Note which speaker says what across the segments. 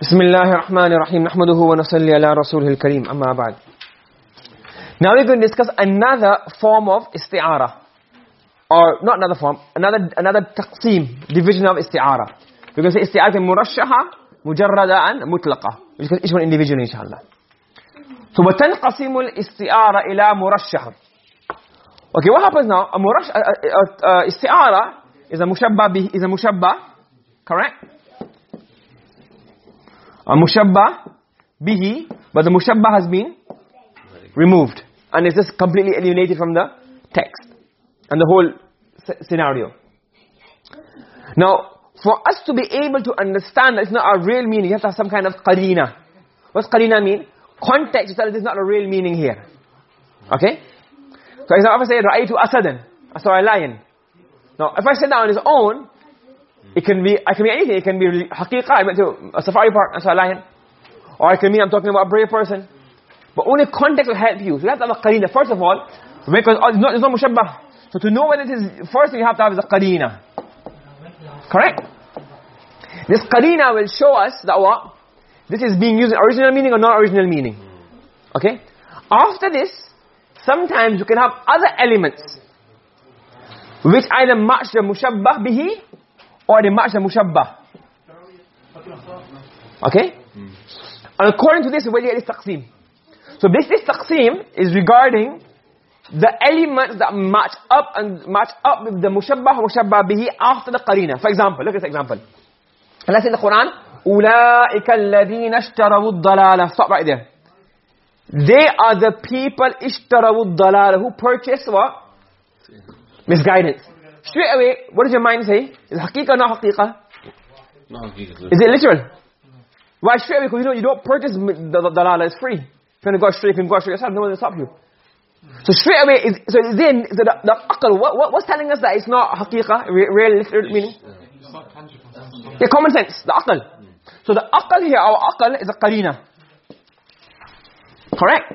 Speaker 1: بسم الله الرحمن الرحيم نحمده ونصلي على رسوله الكريم أما بعد Now we're going to discuss another form of isti'ara or not another form another another taqsim division of isti'ara we're going to say isti'ara murashaha mujarrada and mutlaqa we'll discuss each one individually inshallah so وتنقسم الاستعارة إلى مرشح okay what happens now a murash uh, uh, uh, isti'ara is a mushabba is a mushabba correct a mushabba bihi but the mushabba has been removed. And it's just completely eliminated from the text and the whole scenario. Now for us to be able to understand that it's not our real meaning you have to have some kind of qarina what's qarina mean? Context itself is not a real meaning here. Okay? So if i say ra'aytu asadan. I saw a lion. Now if i say that on its own it can be I can be anything. It can be haqiqa I went to a safari park I saw a lion or it can mean I'm talking about a brave person. But only context will help you. So you have to have a qarina first of all because it's not, it's not mushabbah. So to know what it is first thing you have to have is a qarina correct? This qarina will show us that what? This is being used in original meaning or non original meaning. Okay? After this sometimes you can have other elements which either match the mushabbah bihi or they match the mushabbah. Okay? Mm. and according to this get this taqsim so this taqsim is regarding the elements that match up and match up with the mushabbah mushabbah bihi after the qarina. For example look at this example. Says in the Quran. Ulaika alladhina ishtaraw ad-dalala. Stop right there. They are the people ishtaraw ad-dalala who purchased what? Misguidance straight away what does your mind say? Is haqiqa or not haqiqa
Speaker 2: not haqiqa
Speaker 1: is it literal? Why straight away? Because you know you don't purchase the, the dalala it's free. If you want to go straight you can go straight yourself no one will stop you. So straight away is so then so the, the aql? What, what, what's telling us that it's not haqiqa real literal meaning? yeah. Common sense the aql. So the aql here our aql is a qarina correct?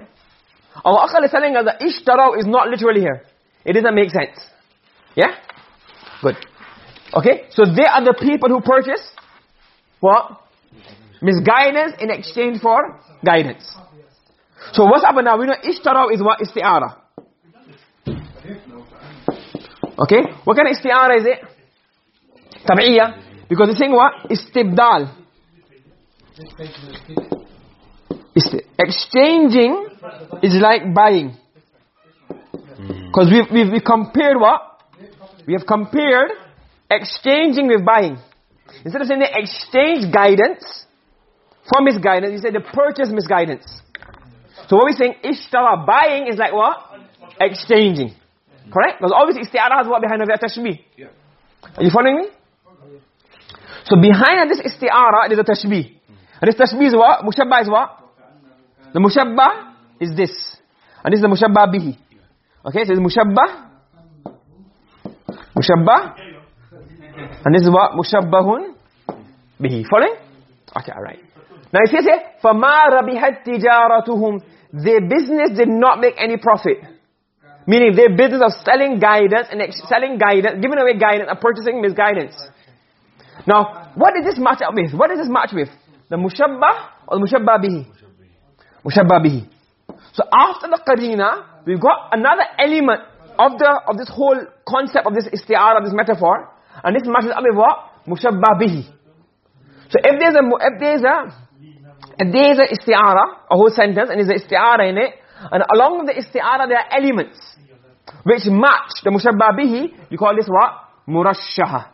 Speaker 1: Our aql is telling us that ishtaraw is not literally here. It doesn't make sense. Yeah good okay so they are the people who purchase what misguidance in exchange for guidance. So what's happened now? We know ishtaraw is what? Isti'ara okay? What kind of isti'ara is it? Tab'iyya. Because the thing what? Istibdal. Exchanging is like buying. Because we've, we compared what we have compared exchanging with buying. Instead of saying the exchange guidance for misguidance you say the purchase misguidance. So what we're saying ishtara buying is like what? Exchanging. Correct? Because obviously isti'ara has what behind of that tashbih are you following me? So behind this isti'ara there's a tashbih. And this tashbih is what? Mushabbah is what? The mushabbah is this. And this is the mushabbah bihi. Okay so it's mushabbah mushabbah and this is what mushabbahun bihi following okay all right now it says here فَمَا رَبِحَتْ تِجَارَتُهُمْ their business did not make any profit meaning their business of selling guidance and selling guidance giving away guidance and purchasing misguidance now what does this match up with what does this match with the mushabbah or the mushabbah bihi mushabbah bihi so after the qarina we've got another element of the of this whole concept of this isti'ara of this metaphor and this matches up with what mushabbah bihi so if there's a if there's a if there's a isti'ara a whole sentence and there's an isti'ara in it and along with the isti'ara there are elements which match the mushabbah bihi you call this what murashaha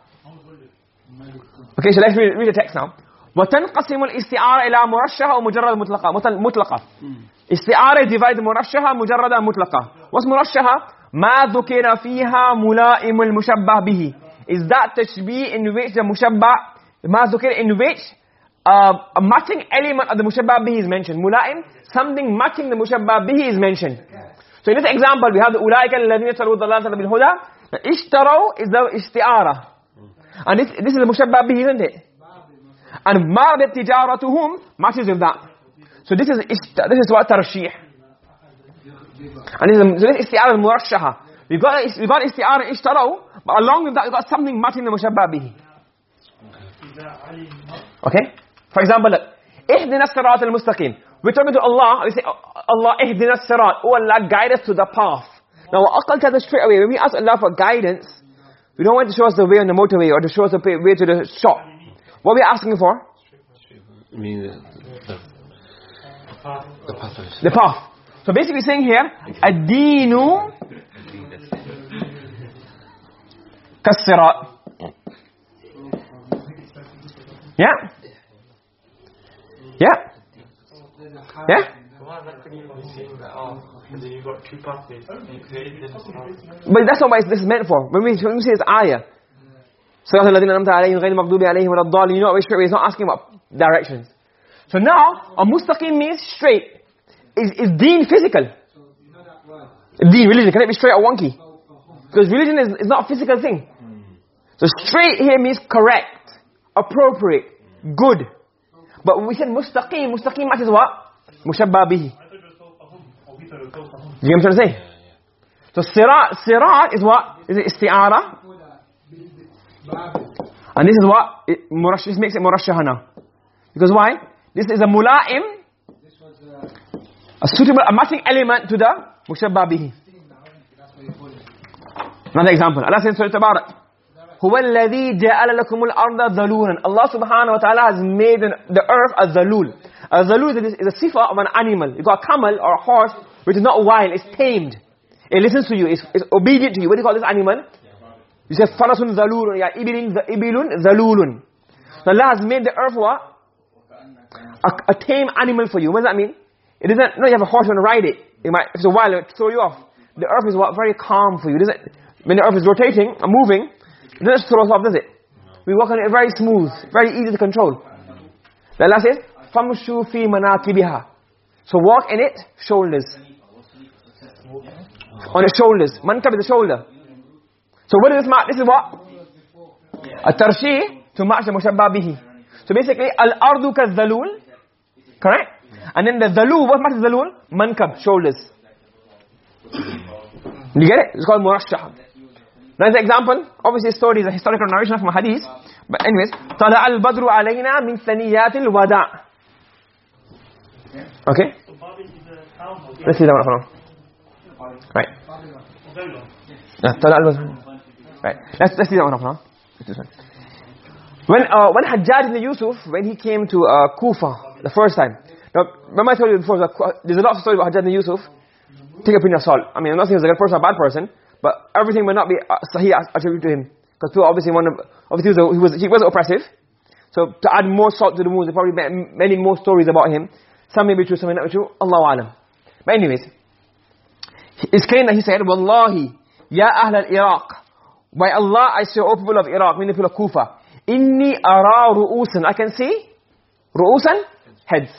Speaker 1: okay so let's read, read the text now وتنقسم الاستعارة إلى مرشحة ومجرد مطلقة مطلقة استعارة divided مرشحة مجرد مطلقة what's مرشحة ما ذكر فيها ملائم المشبه به is that تشبيه in which the مشبه ما ذكر in which uh, a matching element of the mushabbah bihi is mentioned mulaim something matching the mushabbah bihi is mentioned so in this example we have the ulaika alladhina taru dhalala bil huda ishtaraw is the isti'ara and this this is the mushabbah bihi isn't it and ma bi tijaratuhum matches with that so this is this is what tarshih And this is isti'ara al-murashaha. We got we got isti'ara ishtarau, but along with that we got something much the mushabba bihi. Okay? For example, look. Ihdina as-sirat. We're talking to Allah, we say Allah ihdina as-sirat. Oh Allah guide us to the path. Now what Aqal tells us straight away, when we ask Allah for guidance, we don't want to show us the way on the motorway or to show us the way to the shop. What are we asking for?
Speaker 2: I mean the, the, the path.
Speaker 1: The path. so basically saying here ad-deenu كالصراط yeah yeah yeah But that's not what this is meant for. When we, when we say it's ayah, صراط الذين أنعمت عليهم غير المغضوب عليهم ولا الضالين you know which way it's not asking about directions so now a mustaqim means straight is is deen physical? Deen religion can it be straight or wonky? Because religion is, is not a physical thing. So straight here means correct appropriate good. But we said mustaqim. Mustaqim matches what? Mushabba bihi. You get trying to say? So sirat sirat is what? Is it isti'ara? And this is what? It, this makes it murashaha now. Because why? This is a mula'im, uh, a suitable a matching element to the mushabbah another example. Allah says in surah tabarak huwa alladhi ja'ala lakum arda dhalulan Allah subhanahu wa ta'ala has made the earth a dhalul. A dhalul is, is a sifa of an animal. You got a camel or a horse which is not wild it's tamed. It listens to you it's, it's obedient to you. What do you call this animal? You say farasun dhalulun ya ibilun ibilun dhalulun. So Allah has made the earth what? A, a tame animal for you. What does that mean? It doesn't, no, you have a horse, you want to ride it. It might, if it's a wild, it will throw you off. The earth is what? Very calm for you. It doesn't, when the earth is rotating and moving, it doesn't throw us off, does it? We walk on it very smooth, very easy to control. The Allah says, فَمْشُوا فِي مَنَاكِبِهَا So walk in it, shoulders. On the shoulders. Mankab is the shoulder. So what is this mark? This is what? A tarshi to match the mushabba bihi. So basically, al-ardu ka-dhalul. Correct? And then the dhalul, what matches dhalul? Mankab, shoulders. You get it? It's called murashah. Now the example, obviously story is a historical narration from a hadith. But anyways, طَلَعَ الْبَدْرُ عَلَيْنَا مِنْ ثَنِيَّاتِ الْوَدَعِ Okay? Let's see that one for now. Right. Yeah, طَلَعَ الْبَدْرُ Right. Let's let's see that one up now. When uh, when Hajjaj ibn Yusuf when he came to uh, Kufa the first time. now remember I told you before there's a lot of stories about Hajjaj ibn Yusuf. Take a pinch of salt. I mean I'm not saying he's a good person or a bad person, but everything may not be uh, sahih attributed to him because people obviously want to, obviously he was he was oppressive. So to add more salt to the wounds, there probably many more stories about him. Some may be true, some may not be true. Allahu alam. But anyways, it's claimed that he said, "Wallahi, ya ahl al-Iraq." By Allah, I say, O people of Iraq, meaning people of Kufa, Inni ara ru'usan. I can see ru'usan, heads.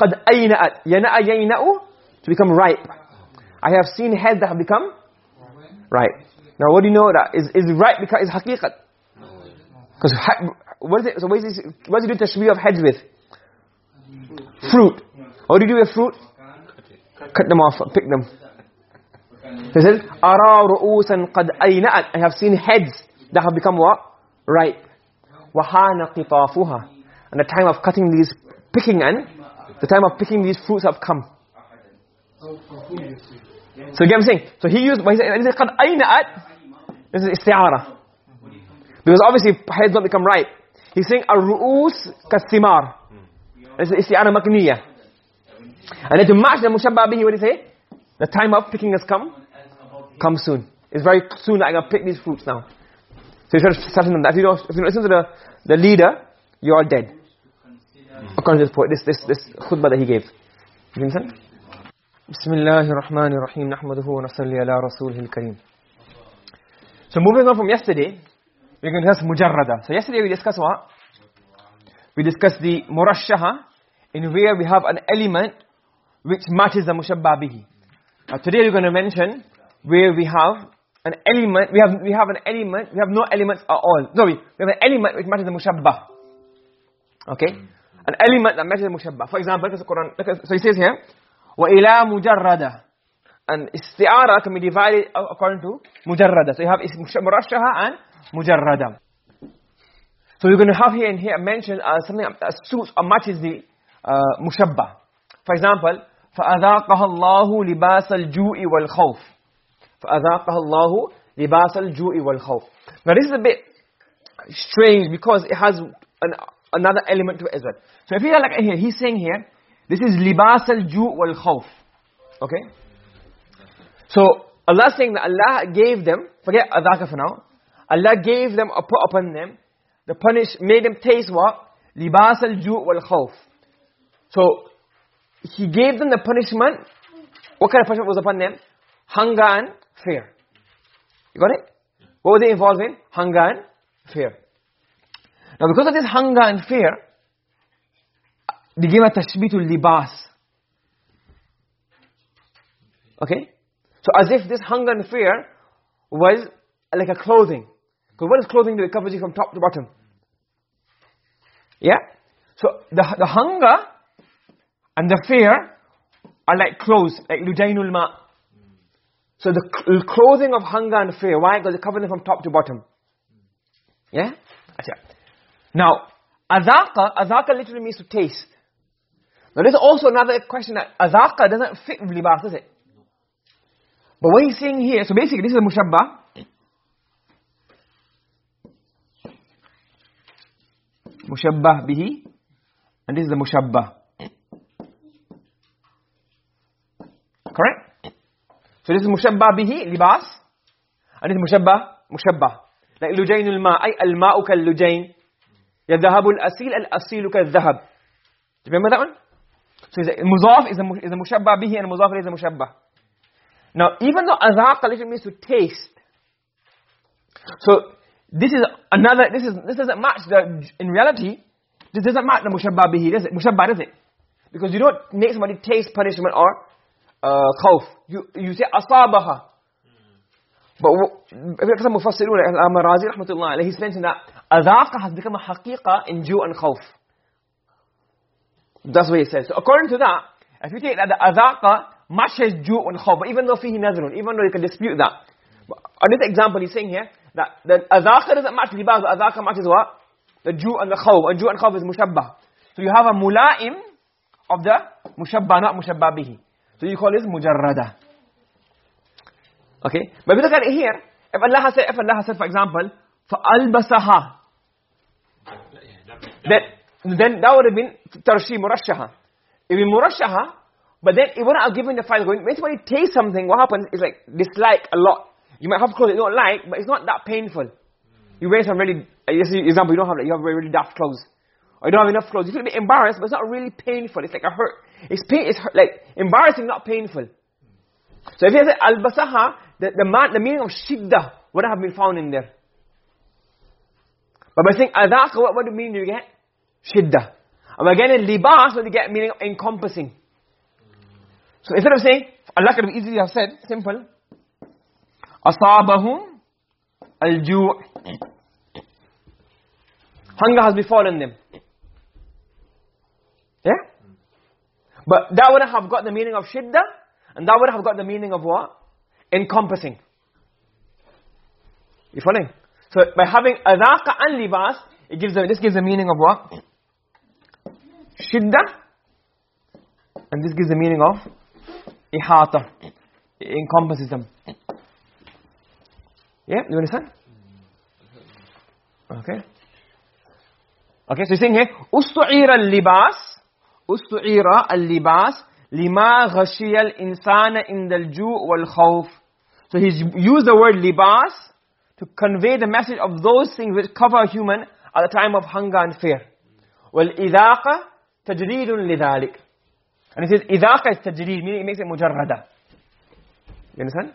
Speaker 1: قَدْ أَيْنَأَتْ يَنَأَ يَيْنَأُ To become ripe. I have seen heads that have become ripe. Now what do you know that? Is, is ripe because it's haqiqat? Because what is it? So what is, this, what do you do tashbih of heads with? Fruit. What do you do with fruit? Cut them off, pick them. He says, أَرَى رُؤُوسًا قَدْ أَيْنَأَتْ I have seen heads that have become what? Ripe. وَحَانَ قِطَافُهَا And the time of cutting these, picking and, the time of picking these fruits have come. So you get what I'm saying? So he used, when he said, قَدْ أَيْنَأَتْ This is isti'ara. Because obviously heads don't become ripe. He's saying, الرؤوس كالثمار. This is isti'ara makniya. And then to match the mushabba bihi, what do you say? The time of picking has come. Come soon. It's very soon that I'm going to pick these fruits now. So you should start them that. If you don't, if you don't listen to the, the leader, you're all dead. according to this this this khutbah that he gave. You understand bismillahir rahmanir rahim nahmaduhu wa nusalli ala rasulihil kareem. So moving on from yesterday we're going to discuss mujarrada. So yesterday we discussed what? We discussed the murashaha in where we have an element which matches the mushabbah bihi. Now today we're going to mention where we have an element we have we have an element we have no elements at all. Sorry, we, we have an element which matches the mushabbah okay? An element that matches mushabba. For example, look the Quran. so he says here, وَإِلَى مُجَرَّدَ And isti'ara can be divided according to mujarrada. So you have murashaha and mujarrada. So we're going to have here and here mentioned uh, something that suits or matches the uh, mushabbah. For example, فَأَذَاقَهَا اللَّهُ لِبَاسَ الْجُوءِ وَالْخَوْفِ فَأَذَاقَهَا لِبَاسَ الْجُوءِ وَالْخَوْفِ Now this is a bit strange because it has an, another element to it as well. So if you at here, he's saying here, this is libas al-ju' wal-khawf. Okay? So Allah saying that Allah gave them, forget adhaka for now, Allah gave them or put upon them, the punish, made them taste what? Libas al-ju' wal-khawf. So, He gave them the punishment, what kind of punishment was upon them? Hunger and fear. You got it? What were they involved in? Hunger and fear. Now because of this hunger and fear, they gave a tashbitul libas. Okay? So as if this hunger and fear was like a clothing. Because what is clothing? It covers you from top to bottom. Yeah? So the, the hunger and the fear are like clothes, like lujainul ma. So the clothing of hunger and fear, why? Because it covers them from top to bottom. Yeah? Now, azaqa, azaqa literally means to taste. Now there's also another question that azaqa doesn't fit with libas, does it? But what he's saying here, so basically this is a mushabbah. Mushabbah bihi. And this is the mushabbah. Correct? So this is mushabbah bihi, libas. And this is mushabbah, mushabbah. Like lujaynul ma, ay al-ma'u kal-lujayn. يذهب الأسيل الأسيل كالذهب. Do you remember that one? So is muzaf is a, is a mushabbah bihi and muzaf is a mushabbah. Now, even though azaq literally means to taste. So, this is another, this is, this doesn't match the, in reality, this doesn't match the mushabbah bihi, does it? Mushabbah, does it? Because you don't make somebody taste punishment or uh, khawf. You, you say asabaha. But some mufassirun, Al-Marazi rahmatullah he's mentioned that azaqa has become a haqiqa in ju and khawf. That's what he says. So according to that, if you take that the azaqa matches ju and khawf, even though fihi nazrun, even though you can dispute that. But this example he's saying here, that the azaqa doesn't match libas, but azaqa matches what? The ju and the khawf, and ju and khawf is mushabbah. So you have a mula'im of the mushabbah, not mushabbah bihi. So you call this mujarrada. Okay? But if you look at it here, if Allah has said, if Allah has said, for example, فَأَلْبَسَهَا then, then that would have been tarshi murashaha. It would be murashaha, but then it wouldn't have given the file going. When somebody tastes something, what happens is like dislike a lot. You might have clothes you don't like, but it's not that painful. You wear some really, uh, example, you don't have, like, you have really daft clothes. Or you don't have enough clothes. You feel a bit embarrassed, but it's not really painful. It's like a hurt. It's pain, it's hurt, like embarrassing, not painful. So if you say al-basaha, the, the, the meaning of shiddah would have been found in there. But by saying adaq, what, what do you mean you get? Shiddah. And again in libas, what do you get meaning of encompassing. So instead of saying, Allah could have easily have said, simple, asabahum al-ju' Hunger has befallen them. Yeah? But that wouldn't have got the meaning of shiddah, and that would have got the meaning of what? Encompassing. You following? So by having adhaqa and libas, it gives them, this gives the meaning of what? Shiddah. And this gives the meaning of ihata. It encompasses them. Yeah, you understand? Okay. Okay, so he's saying here, ustu'ira al-libas, ustu'ira al-libas, lima ghashiya al-insana inda al-ju' wal-khawf. So he's used the word libas to convey the message of those things which cover a human at the time of hunger and fear. وَالْإِذَاقَ تَجْرِيدٌ لِذَلِكَ And he says, إِذَاقَ is tajreed, meaning it makes it mujarrada. You understand?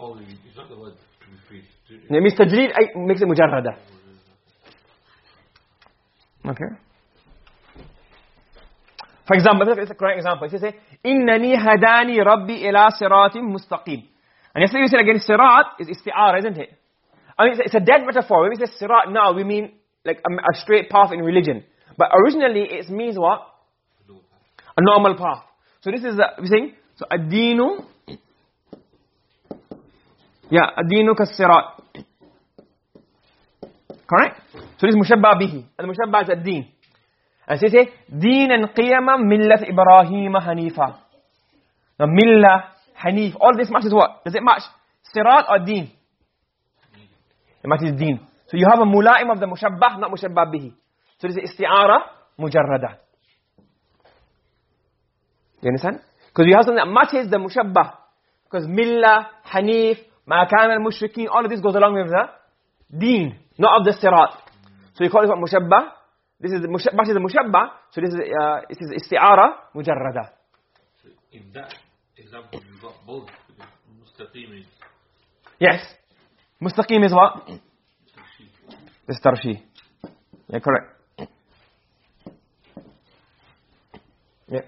Speaker 2: Oh, it's not the word to be free.
Speaker 1: It means tajreed makes it mujarrada. Okay. For example, this is a correct example. He says, إِنَّنِي هَدَانِي رَبِّي إِلَى صِرَاطٍ مُسْتَقِيمٍ And yesterday we said again, sirat is isti'ara, isn't it? I mean, it's a dead metaphor. When we say sirat now, we mean like a, a straight path in religion. But originally, it means what? A normal path. So this is, uh, we're saying, so ad-deenu, yeah, ad-deenu kas-sirat. Correct? So this is mushabba bihi. And mushabba is ad-deen. Say, Deenan qiyamam millat Ibrahim hanifa. Now, millah, hanif, all this matches what? Does it match sirat or deen? It matches deen. So you have a mula'im of the mushabbah, not mushabbah bihi. So this is isti'ara mujarrada. You understand? Because you have something that matches the mushabbah. Because millah, hanif, ma kana al-mushrikeen, all of this goes along with the deen, not of the sirat. So you call it what mushabbah? This is the mushabbah, the mushabbah. So this is uh, this is isti'ara mujarrada.
Speaker 2: So in that example, you got both. Mustaqim is
Speaker 1: Yes. Mustaqim is what? This tarshi. Yeah, correct. Yeah.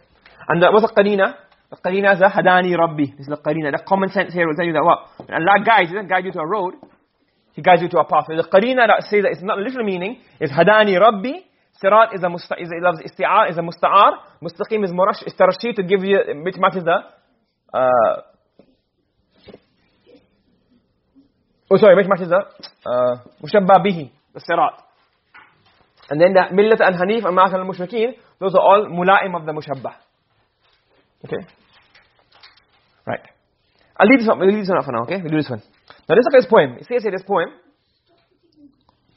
Speaker 1: And uh, what's the qarina? The qarina is the hadani rabbi. This is the qarina. The common sense here will tell you that what? When Allah guides, He doesn't guide you to a road. He guides you to a path. So the qarina that says that it's not literal meaning is hadani rabbi. Sirat is a musta is a, isti'ar is a musta'ar. Mustaqim is murash is tarshi to give you which matches the uh Oh sorry, which matches the uh mushabba bihi, the sirat. And then the millat and hanif and ma'akal al-mushrikeen, those are all mula'im of the mushabbah. Okay? Right. I'll leave this one, we'll leave this one for now, okay? We'll do this one. Now let's look this poem. It says here, this poem,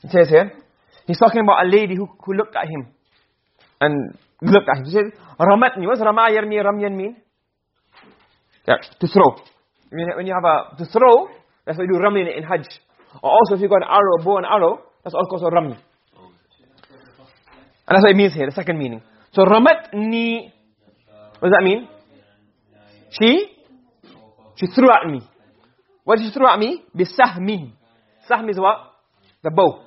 Speaker 1: it says here, he's talking about a lady who, who looked at him. And looked at him. He says, Ramatni. What's Rama yarmi ramyan mean? Yeah, to throw. When you have a, to throw, that's what you do ramyan in Hajj. Or also if you got an arrow, bow and arrow, that's all called rami. And that's what it means here, the second meaning. So ramatni, what does that mean? She, she threw at me. What did she throw at me? Bisahmin. Sahm is what? The bow.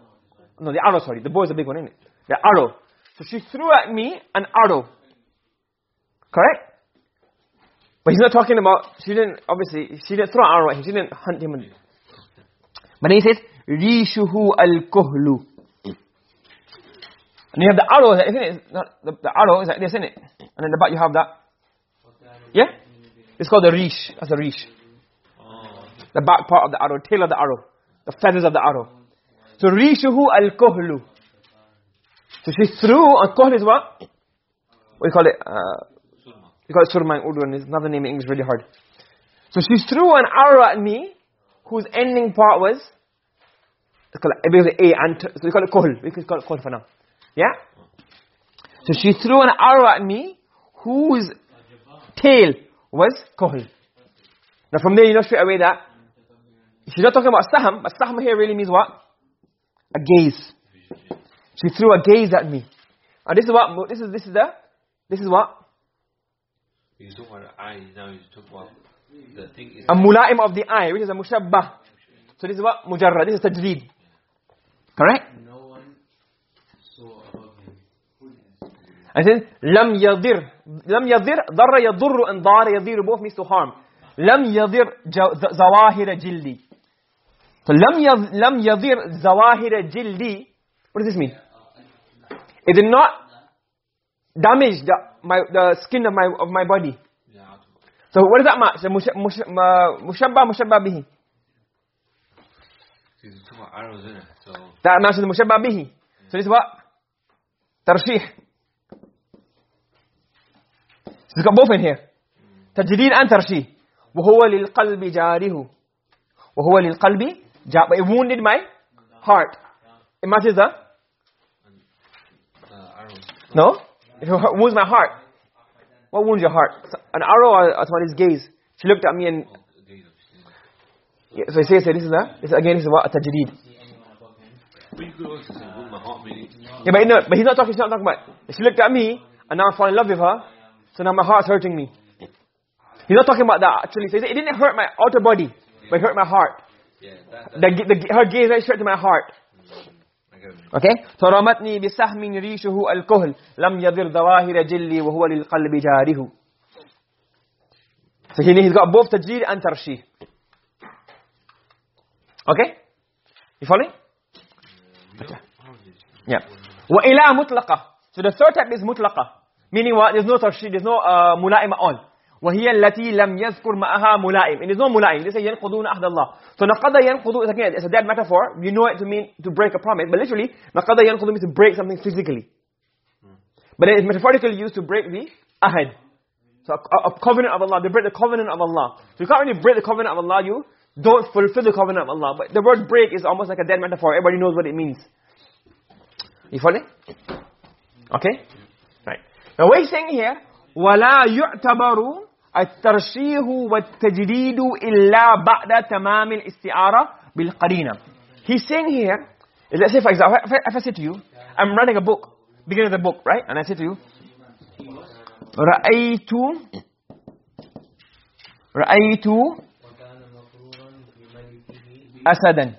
Speaker 1: No, the arrow, sorry. The bow is the big one, isn't it? The arrow. So she threw at me an arrow. Correct? But he's not talking about, she didn't, obviously, she didn't throw an arrow at him. She didn't hunt him. But then he says, Rishuhu al-kuhlu. And you have the arrow, isn't it? Not, the, the arrow is like this, isn't it? And then the back you have that. Yeah? It's called the rish. That's a rish. Oh. The back part of the arrow, tail of the arrow. The feathers of the arrow. So rishuhu al-kuhlu. So she threw, and kuhl is what? What do you call it? Uh, you call it surma in Urdu, and there's another name in English really hard. So she threw an arrow at me, whose ending part was, it's called, it begins A, and, so we call it kuhl. We call it kuhl for now. Yeah? So she threw an arrow at me, whose tail was kuhl. Now from there you know straight away that, she's not talking about saham, but saham here really means what? A gaze. She threw a gaze at me. And this is what, this is, this is the, this is what?
Speaker 2: You talk about the eye, now you talk about the thing is
Speaker 1: A mula'im of the eye, which is a mushabbah. So this is what? Mujarrad, this is tajdeed. Correct?
Speaker 3: No one saw above him.
Speaker 1: And it says, lam yadir. Lam yadir, darra yadurru and dara yadir both means to harm. Lam yadir jaw- z- yad- lam yadir zawahira jildi. What does this mean? It did not damage the my the skin of my of my body. So what does that ma- mushabba mushabba bihi. That matches mushabba bihi. So this is what? Tarshih. So it's got both in here. تجديد and tarshih. وهو للقلب جاره. وهو للقلب. But it wounded my heart. It matches the? No? It wounds my heart. What wounds your heart? An arrow or, somebody's gaze? She looked at me and yeah, so he says this is this again this is what a
Speaker 2: meaning,
Speaker 1: Yeah, but, no, but he's not talking, he's not talking about, she looked at me, and now I fall in love with her, so now my heart's hurting me. He's not talking about that, actually. So he said, it didn't hurt my outer body, but it hurt my heart.
Speaker 2: yeah, that, that,
Speaker 1: The, the, her gaze went straight to my heart.
Speaker 2: I get it.
Speaker 1: Okay? فرمتني بسهم ريشه الكهل لم يضر ظواهر جلي وهو للقلب جاره. So he, he's got both tajdeed and tarshih. Okay? You following? Yeah. وإلى مطلقة. So the third type is مطلقة. Meaning what? There's no tarshih, there's no uh, ملائم at all. وهي التي لم يذكر معها ملائم. And there's no ملائم. They say ينقضون عهد الله. So نقض ينقض is again, it's a dead metaphor. You know it to mean to break a promise. But literally, نقض ينقض means to break something physically. But it is metaphorically used to break the ahad. So a, a, covenant of Allah, they break the covenant of Allah. So you can't really break the covenant of Allah, you don't fulfill the covenant of Allah. But the word break is almost like a dead metaphor. Everybody knows what it means. You follow? Okay? Right. Now what he's saying here, وَلَا يُعْتَبَرُ الترشيه والتجديد إلا بعد تمام الاستعارة بالقرينة. He's saying here, let's say for example, if I, if I say to you, I'm writing a book, beginning of the book, right? And I say to you, رأيت رأيت أسدا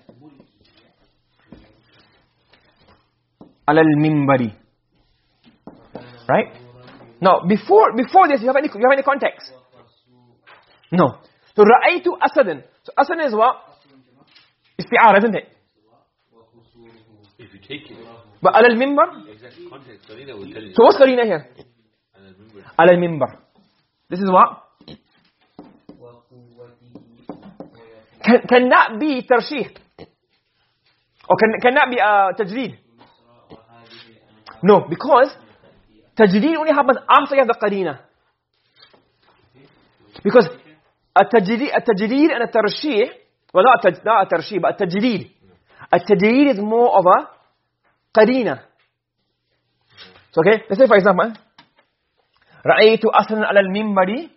Speaker 1: على المنبر right now before before this you have any you have any context no so رأيت أسدا so أسدا is what استعارة isn't it
Speaker 2: if you take it
Speaker 1: but على المنبر
Speaker 2: exact context Qarina will tell you
Speaker 1: so what's قرينة here على المنبر this is what can, can that be ترشيح or can, can that be uh, تجريد no because تجريد only happens after you have the قرينة because التجريد التجريد and الترشيح well not, التج, not الترشيح but التجريد التجريد is more of a قرينة so okay let's say for example رأيت أسرا على المنبر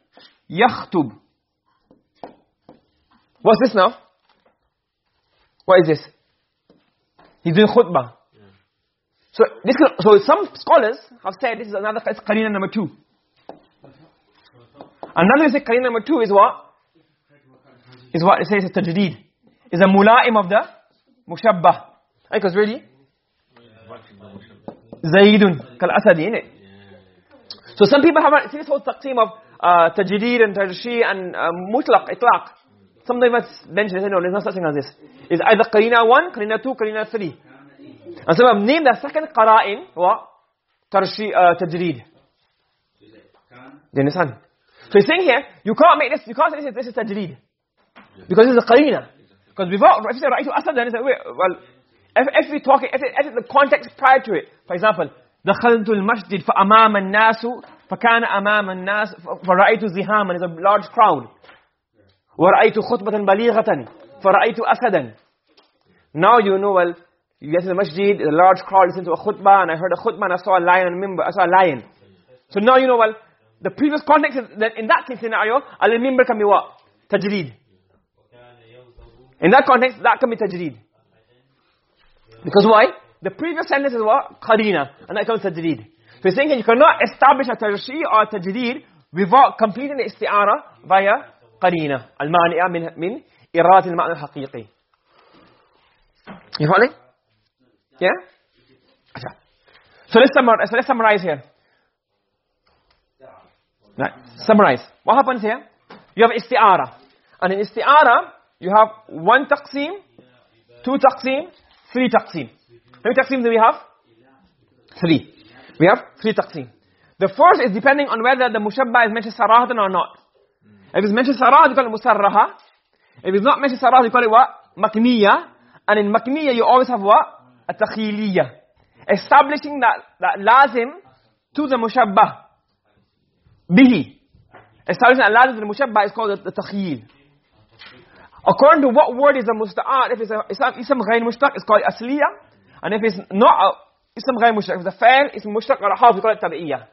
Speaker 1: يخطب what's this now what is this he's doing khutbah so this can, so some scholars have said this is another it's qarina number 2 another say qarina number 2 is what is what it says it's tajdeed is a mulaim of the mushabbah because really zaidun kal asadi in it so some people have see this whole taqsim of uh, tajdeed and tarshi and uh, mutlaq itlaq some they must mention they say no there's no such thing as this is either qarina 1 qarina 2 qarina 3 and so I've named the second qara'in what tarshi uh, do you understand so he's saying here you can't make this you can't say this is, is tajdeed because this is a qarina because before if you say ra'aytu asad then it's like wait well if, if we talk if, if the context prior to it for example دخلت المسجد فأمام الناس فكان أمام الناس فرأيت زهاما is a large crowd ورأيت خطبة بليغة فرأيت أسدا now you know well you get to the masjid a large crowd listen to a khutbah and I heard a khutbah and I saw a lion on mimbar I saw a lion so now you know well the previous context is that in that scenario al-mimbar can be what tajreed in that context that can be tajreed because why? The previous sentence is what? Qarina and that comes tajreed so he's saying you cannot establish a tarshi or a tajreed without completing the isti'ara via qarina al-mani'a min min irad al-ma'na al-haqiqi. You following yeah? So let's summarize so let's summarize here. Right. Summarize. What happens here? You have isti'ara. And in isti'ara you have one taqsim two taqsim three taqsim how many taqsim do we have? Three. We have three taqsim the first is depending on whether the mushabba is mentioned sarahatan or not. If it's mentioned sarah you call it musarraha. If it's not mentioned sarah you call it what? Makniya. And in makniya you always have what? At-takhiliyya establishing that that lazim to the mushabba. bihi. Establishing that lazim to the mushabba is called the, takhyil according to what word is a musta'ar if it's a ism, ghayr mushtaq it's called asliya. And if it's not ism ghayr mushtaq if it's a fa'il ism mushtaq or a harf we call it tabi'iyya.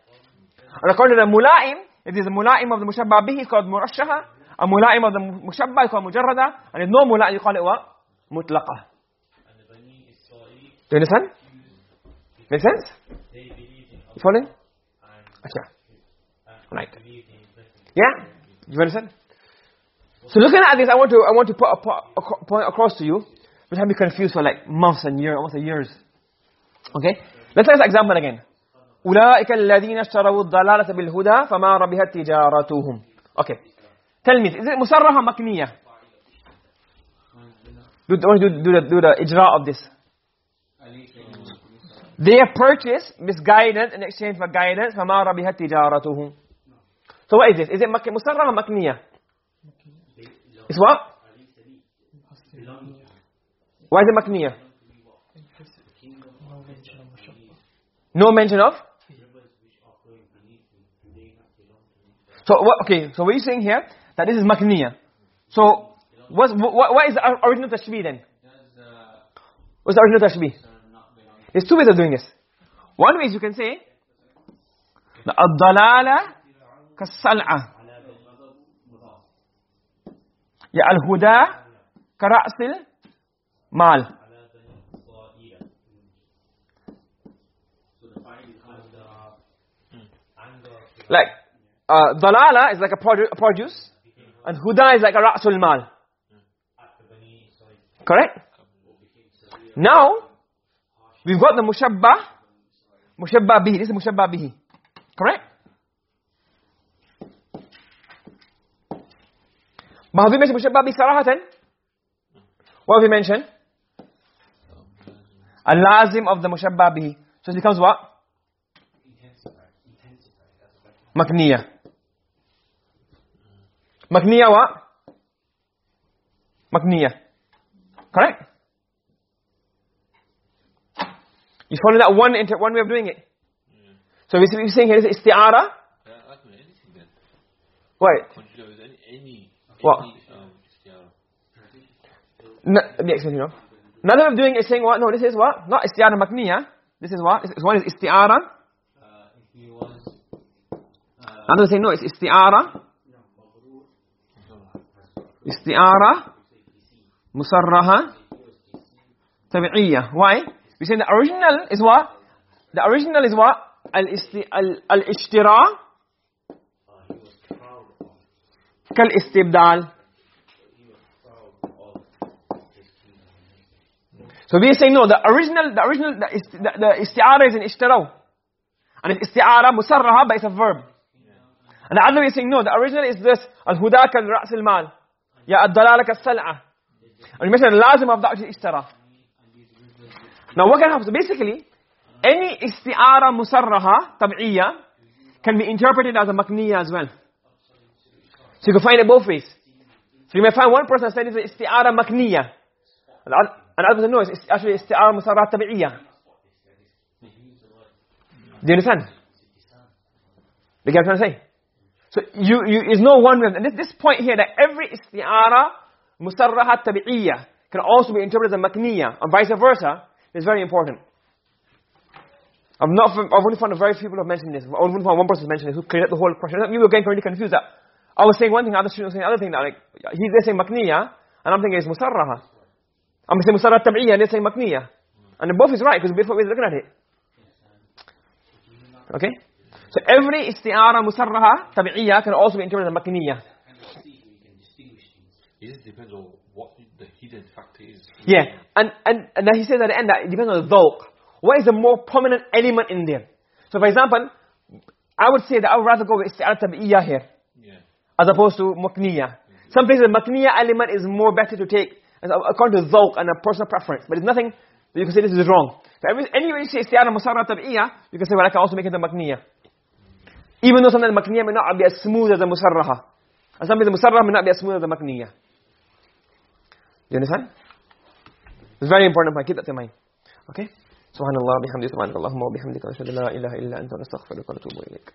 Speaker 1: And according to the mula'im if there's a mula'im of the mushabbah bihi it's called murashaha. A mula'im of the mushabbah is called mujarrada. And if no mula'im you call it what? Mutlaqa. Do you understand? Make sense? You following okay. Right. Yeah? You understand so looking at this, I want to I want to put a, a point across to you, which have me confused for like months and years, almost years. Okay, let's take this example again. أولئك الذين اشتروا الضلالة بالهدى فما ربحت تجارتهم. Okay, tell me, is it مسرحة مكنية? Do, do, do, do, the, do the ijra of this. They have purchased misguidance in exchange for guidance. فما ربحت تجارتهم. So what is this? Is it مسرحة مكنية? It's what? Why is it makniya? No mention of? So what okay, so what are you saying here that this is makniya. So what's, what what is the original tashbih then? What's the original tashbih? There's two ways of doing this. One way is you can say the ad-dalala Ya al-huda ka-ra'sil mal. Like uh, dalala is like a, produ a produce and huda is like a ra'sul mal. Correct? Now we've got the mushabbah mushabbah bihi. This is mushabbah bihi. Correct? But have we mentioned mushabbah bihi sarahatan? What have we mentioned? Lazim of the mushabbah bihi. So it becomes what? Makniya. Makniya what? Makniya. Correct? You follow that one inter one way of doing it? So basically you're saying here is isti'ara.
Speaker 2: Yeah, I can anything then.
Speaker 1: What?
Speaker 2: Consider with any, any,
Speaker 1: What?
Speaker 2: um,
Speaker 1: let me explain you know. Another way of doing it is saying what? No, this is what? Not isti'ara makniya. This is what? This is, one is isti'ara.
Speaker 3: uh, if he was uh,
Speaker 1: Another saying no, it's isti'ara. Isti'ara. Musarraha. Tabi'iyya. Why? We say the original is what? The original is what? Al-ishtira. Kal-istibdal. So we saying no, the original, the original, the, the, the isti'ara is in ishtiraw. And it's isti'ara musarraha, but it's a verb. And the other way is saying no, the original is this, al-huda kal ra's al-mal. Ya ad-dalala kal sal'a. And you mentioned the lazim of that which is ishtara. Now what can happen? So basically, any isti'ara musarraha, tab'iyya, can be interpreted as a makniya as well. So you can find it both ways. So you may find one person said it's isti'ara makniya. And the the other person no, it's actually isti'ara musarraha tab'iyya. Do you understand? You get what I'm trying to say? So you, you, is no one way. And this, this point here that every isti'ara musarraha tabi'iyya can also be interpreted as a makniya and vice versa is very important. I've not, I've only found a very few people who have mentioned this. I've only found one person who mentioned this who cleared up the whole question. You were getting really confused that I was saying one thing, other students were saying another thing. Like, he's they're saying makniya and I'm thinking it's musarraha. I'm saying musarraha tabi'iyya and they're saying makniya. And both is right because both ways of looking at it. Okay? So every isti'ara musarraha tabi'iyya can also be interpreted as makniya.
Speaker 2: It just depends on what the hidden factor is.
Speaker 1: Yeah. And, and, and then he says at the end that it depends on the dhawq. What is the more prominent element in there? So for example, I would say that I would rather go with isti'ara tabi'iyya here as opposed to makniya. Some places the makniya element is more better to take as according to dhawq and a personal preference. But it's nothing that you can say this is wrong. So every, anyway you say isti'ara musarraha tabi'iyya, you can say well I can also make it the makniya. Even though sometimes the makniya may not be as smooth as the musarraha. And sometimes the musarraha may not be as smooth as the makniya. Do you understand? It's very important point. Keep that in mind. Okay? سبحان الله بحمده سبحانك اللهم وبحمدك نشهد ان لا اله الا انت نستغفرك ونتوب اليك